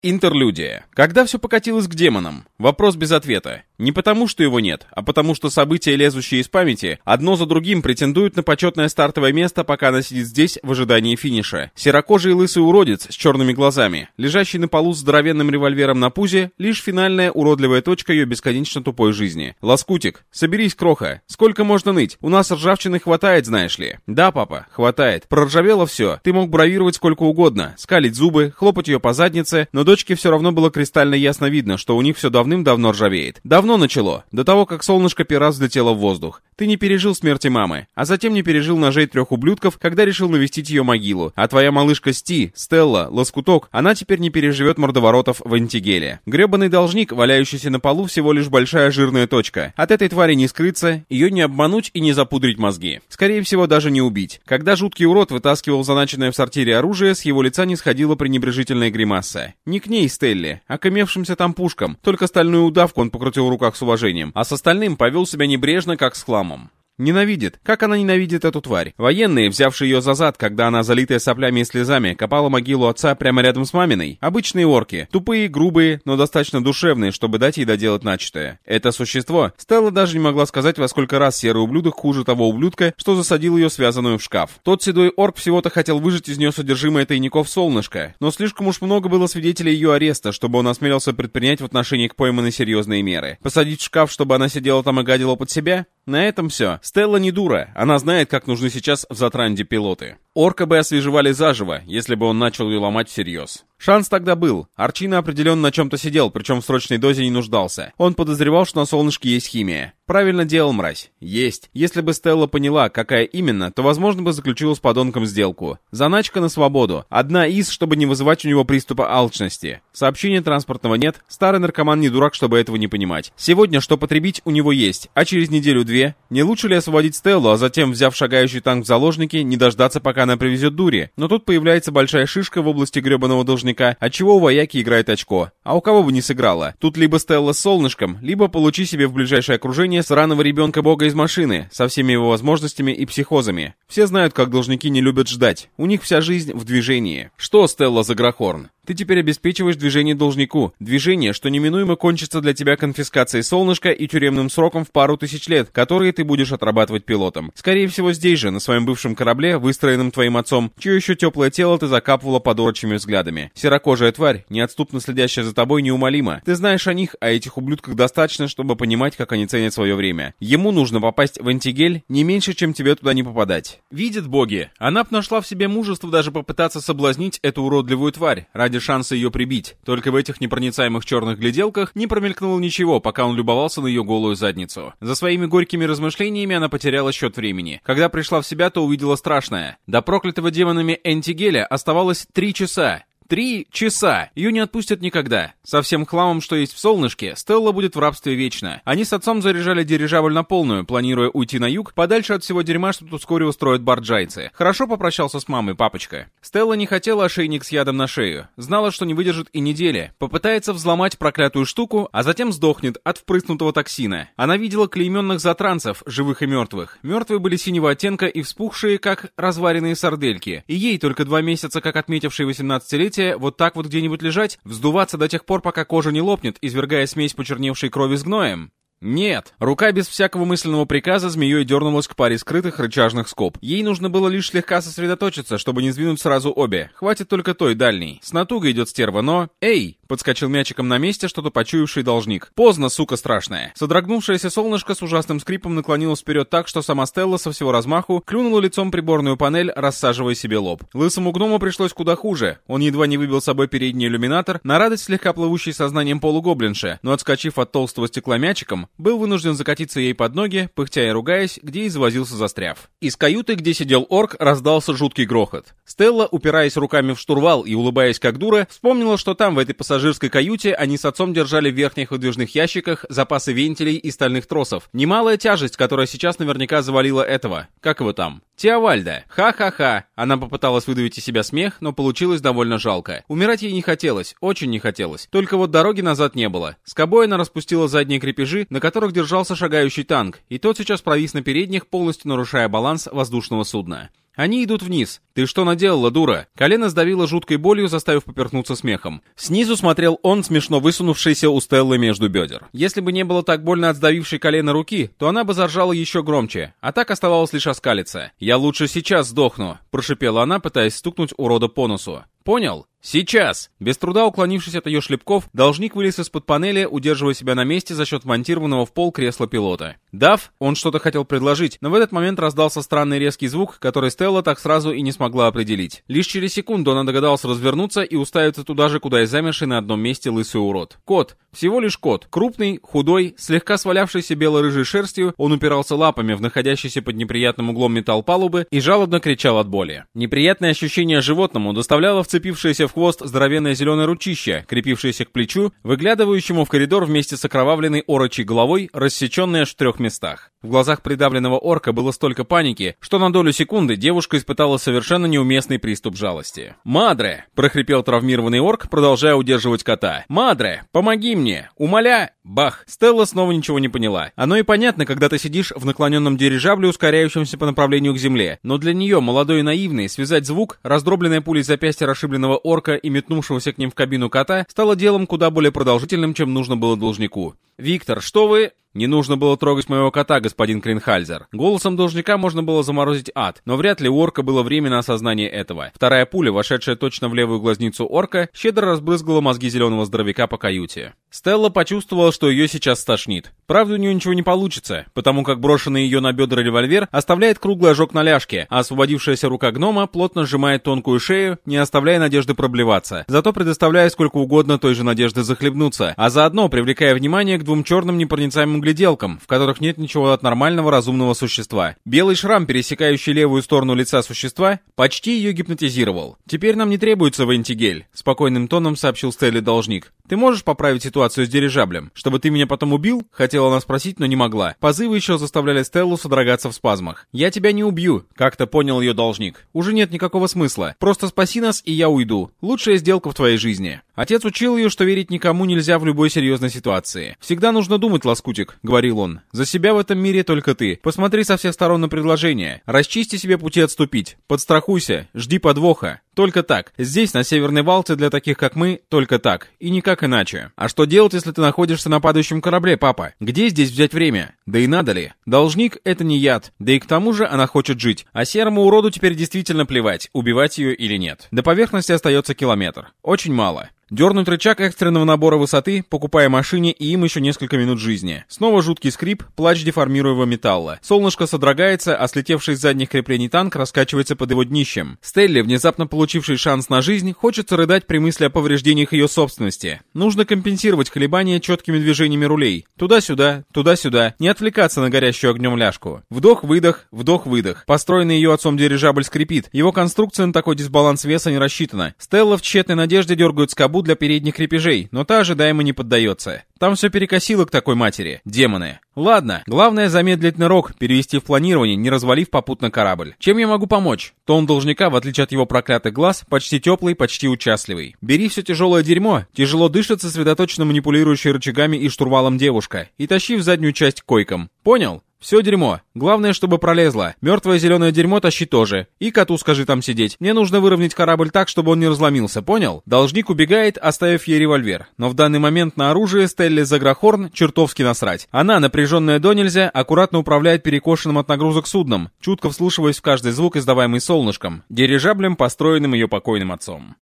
Интерлюдия. Когда все покатилось к демонам? Вопрос без ответа. Не потому, что его нет, а потому, что события, лезущие из памяти, одно за другим претендуют на почетное стартовое место, пока она сидит здесь в ожидании финиша. Серокожий лысый уродец с черными глазами, лежащий на полу с здоровенным револьвером на пузе, лишь финальная уродливая точка ее бесконечно тупой жизни. Лоскутик, соберись, кроха. Сколько можно ныть? У нас ржавчины хватает, знаешь ли. Да, папа, хватает. Проржавело все. Ты мог бравировать сколько угодно, скалить зубы, хлопать ее по заднице, но дочке все равно было кристально ясно видно, что у них все давным-давно ржавеет. Давно начало, до того, как солнышко пера взлетело в воздух. Ты не пережил смерти мамы, а затем не пережил ножей трех ублюдков, когда решил навестить ее могилу. А твоя малышка Сти, Стелла, Лоскуток, она теперь не переживет мордоворотов в антигеле. Гребаный должник, валяющийся на полу, всего лишь большая жирная точка. От этой твари не скрыться, ее не обмануть и не запудрить мозги. Скорее всего, даже не убить. Когда жуткий урод вытаскивал заначенное в сортире оружие, с его лица не сходила пренебрежительная гримаса. Не к ней, Стелле, а к имевшимся там пушкам. Только стальную удавку он покрутил в руках с уважением, а с остальным повел себя небрежно, как с хламом. Ненавидит. Как она ненавидит эту тварь? Военные, взявшие ее за зад, когда она, залитая соплями и слезами, копала могилу отца прямо рядом с маминой. Обычные орки. Тупые, грубые, но достаточно душевные, чтобы дать ей доделать начатое. Это существо. Стелла даже не могла сказать, во сколько раз серый ублюдок хуже того ублюдка, что засадил ее связанную в шкаф. Тот седой орк всего-то хотел выжать из нее содержимое тайников солнышка, но слишком уж много было свидетелей ее ареста, чтобы он осмелился предпринять в отношении к пойманной серьезные меры. Посадить в шкаф, чтобы она сидела там и гадила под себя? На этом все. Стелла не дура, она знает, как нужны сейчас в Затранде пилоты. Орка бы освежевали заживо, если бы он начал ее ломать всерьез. Шанс тогда был. Арчина определенно на чем-то сидел, причем в срочной дозе не нуждался. Он подозревал, что на солнышке есть химия. Правильно делал мразь. Есть. Если бы Стелла поняла, какая именно, то, возможно, бы заключила с подонком сделку. Заначка на свободу. Одна из, чтобы не вызывать у него приступа алчности. Сообщения транспортного нет. Старый наркоман не дурак, чтобы этого не понимать. Сегодня что потребить у него есть, а через неделю-две. Не лучше ли освободить Стеллу, а затем, взяв шагающий танк в заложники, не дождаться, пока она привезет дури? Но тут появляется большая шишка в области гребаного должника должника, отчего у вояки играет очко. А у кого бы не сыграла? Тут либо Стелла с солнышком, либо получи себе в ближайшее окружение сраного ребенка бога из машины, со всеми его возможностями и психозами. Все знают, как должники не любят ждать. У них вся жизнь в движении. Что Стелла за Грохорн? Ты теперь обеспечиваешь движение должнику. Движение, что неминуемо кончится для тебя конфискацией солнышка и тюремным сроком в пару тысяч лет, которые ты будешь отрабатывать пилотом. Скорее всего, здесь же, на своем бывшем корабле, выстроенном твоим отцом, чье еще теплое тело ты закапывала под орочими взглядами. Серокожая тварь, неотступно следящая за тобой, неумолима. Ты знаешь о них, о этих ублюдках достаточно, чтобы понимать, как они ценят свое время. Ему нужно попасть в антигель не меньше, чем тебе туда не попадать. Видят боги. Она б нашла в себе мужество даже попытаться соблазнить эту уродливую тварь ради ради шанса ее прибить. Только в этих непроницаемых черных гляделках не промелькнуло ничего, пока он любовался на ее голую задницу. За своими горькими размышлениями она потеряла счет времени. Когда пришла в себя, то увидела страшное. До проклятого демонами Энтигеля оставалось три часа. Три часа! Ее не отпустят никогда. Со всем хламом, что есть в солнышке, Стелла будет в рабстве вечно. Они с отцом заряжали дирижабль на полную, планируя уйти на юг, подальше от всего дерьма, что тут вскоре устроят барджайцы. Хорошо попрощался с мамой папочка. Стелла не хотела ошейник с ядом на шею. Знала, что не выдержит и недели. Попытается взломать проклятую штуку, а затем сдохнет от впрыснутого токсина. Она видела клейменных затранцев, живых и мертвых. Мертвые были синего оттенка и вспухшие, как разваренные сардельки. И ей только два месяца, как отметившей 18-летие, Хотите вот так вот где-нибудь лежать, вздуваться до тех пор, пока кожа не лопнет, извергая смесь почерневшей крови с гноем? Нет. Рука без всякого мысленного приказа змеей дернулась к паре скрытых рычажных скоб. Ей нужно было лишь слегка сосредоточиться, чтобы не сдвинуть сразу обе. Хватит только той дальней. С натугой идет стерва, но... Эй! Подскочил мячиком на месте что-то почуявший должник. Поздно, сука страшная. Содрогнувшееся солнышко с ужасным скрипом наклонилось вперед так, что сама Стелла со всего размаху клюнула лицом приборную панель, рассаживая себе лоб. Лысому гному пришлось куда хуже. Он едва не выбил собой передний иллюминатор, на радость слегка плывущий сознанием полугоблинша, но отскочив от толстого стекла мячиком, был вынужден закатиться ей под ноги, пыхтя и ругаясь, где и завозился застряв. Из каюты, где сидел орк, раздался жуткий грохот. Стелла, упираясь руками в штурвал и улыбаясь как дура, вспомнила, что там в этой пассажирской пассажирской каюте они с отцом держали в верхних выдвижных ящиках запасы вентилей и стальных тросов. Немалая тяжесть, которая сейчас наверняка завалила этого. Как его там? Теовальда. Ха-ха-ха. Она попыталась выдавить из себя смех, но получилось довольно жалко. Умирать ей не хотелось, очень не хотелось. Только вот дороги назад не было. С кобой она распустила задние крепежи, на которых держался шагающий танк, и тот сейчас провис на передних, полностью нарушая баланс воздушного судна. Они идут вниз. Ты что наделала, дура? Колено сдавило жуткой болью, заставив поперхнуться смехом. Снизу смотрел он, смешно высунувшийся у Стеллы между бедер. Если бы не было так больно от сдавившей колено руки, то она бы заржала еще громче, а так оставалось лишь оскалиться. «Я лучше сейчас сдохну», — прошипела она, пытаясь стукнуть урода по носу. «Понял? «Сейчас!» Без труда уклонившись от ее шлепков, должник вылез из-под панели, удерживая себя на месте за счет монтированного в пол кресла пилота. Дав, он что-то хотел предложить, но в этот момент раздался странный резкий звук, который Стелла так сразу и не смогла определить. Лишь через секунду она догадалась развернуться и уставиться туда же, куда и замерший на одном месте лысый урод. Кот. Всего лишь кот. Крупный, худой, слегка свалявшийся бело-рыжей шерстью, он упирался лапами в находящийся под неприятным углом металл палубы и жалобно кричал от боли. Неприятное ощущение животному доставляло вцепившееся в хвост здоровенное зеленое ручище, крепившееся к плечу, выглядывающему в коридор вместе с окровавленной орочей головой, рассеченной аж в трех местах. В глазах придавленного орка было столько паники, что на долю секунды девушка испытала совершенно неуместный приступ жалости. «Мадре!» — прохрипел травмированный орк, продолжая удерживать кота. «Мадре, помоги мне! Умоля!» Бах! Стелла снова ничего не поняла. Оно и понятно, когда ты сидишь в наклоненном дирижабле, ускоряющемся по направлению к земле. Но для нее, молодой и наивной, связать звук, раздробленная пулей запястья расшибленного орка и метнувшегося к ним в кабину кота, стало делом куда более продолжительным, чем нужно было должнику. «Виктор, что вы...» «Не нужно было трогать моего кота, господин Кринхальзер». Голосом должника можно было заморозить ад, но вряд ли у орка было время на осознание этого. Вторая пуля, вошедшая точно в левую глазницу орка, щедро разбрызгала мозги зеленого здоровяка по каюте. Стелла почувствовала, что ее сейчас стошнит. Правда, у нее ничего не получится, потому как брошенный ее на бедра револьвер оставляет круглый ожог на ляжке, а освободившаяся рука гнома плотно сжимает тонкую шею, не оставляя надежды проблеваться, зато предоставляя сколько угодно той же надежды захлебнуться, а заодно привлекая внимание к двум черным непроницаемым гляделкам, в которых нет ничего от нормального разумного существа. Белый шрам, пересекающий левую сторону лица существа, почти ее гипнотизировал. «Теперь нам не требуется вентигель», — спокойным тоном сообщил Стелли должник. «Ты можешь поправить ситуацию с дирижаблем? Чтобы ты меня потом убил?» Хотела она спросить, но не могла. Позывы еще заставляли Стеллу содрогаться в спазмах. «Я тебя не убью», — как-то понял ее должник. «Уже нет никакого смысла. Просто спаси нас, и я уйду. Лучшая сделка в твоей жизни». Отец учил ее, что верить никому нельзя в любой серьезной ситуации. «Всегда нужно думать, лоскутик», — говорил он. «За себя в этом мире только ты. Посмотри со всех сторон на предложение. Расчисти себе пути отступить. Подстрахуйся. Жди подвоха. Только так. Здесь, на Северной Валте, для таких, как мы, только так. И никак иначе. А что делать, если ты находишься на падающем корабле, папа? Где здесь взять время? Да и надо ли? Должник — это не яд. Да и к тому же она хочет жить. А серому уроду теперь действительно плевать, убивать ее или нет. До поверхности остается километр. Очень мало. Дернуть рычаг экстренного набора высоты, покупая машине и им еще несколько минут жизни. Снова жуткий скрип, плач деформируемого металла. Солнышко содрогается, а слетевший с задних креплений танк раскачивается под его днищем. Стелли, внезапно получивший шанс на жизнь, хочется рыдать при мысли о повреждениях ее собственности. Нужно компенсировать колебания четкими движениями рулей. Туда-сюда, туда-сюда, не отвлекаться на горящую огнем ляжку. Вдох-выдох, вдох-выдох. Построенный ее отцом дирижабль скрипит. Его конструкция на такой дисбаланс веса не рассчитана. Стелла в тщетной надежде дергает скобу для передних крепежей, но та ожидаемо не поддается. Там все перекосило к такой матери. Демоны. Ладно, главное замедлить нырок, перевести в планирование, не развалив попутно корабль. Чем я могу помочь? Тон должника, в отличие от его проклятых глаз, почти теплый, почти участливый. Бери все тяжелое дерьмо, тяжело дышит сосредоточенно манипулирующая рычагами и штурвалом девушка, и тащи в заднюю часть койкам. Понял? Все дерьмо. Главное, чтобы пролезло. Мертвое зеленое дерьмо тащи тоже. И коту скажи там сидеть. Мне нужно выровнять корабль так, чтобы он не разломился, понял? Должник убегает, оставив ей револьвер. Но в данный момент на оружие Стелли Заграхорн чертовски насрать. Она, напряженная до нельзя, аккуратно управляет перекошенным от нагрузок судном, чутко вслушиваясь в каждый звук, издаваемый солнышком, дирижаблем, построенным ее покойным отцом.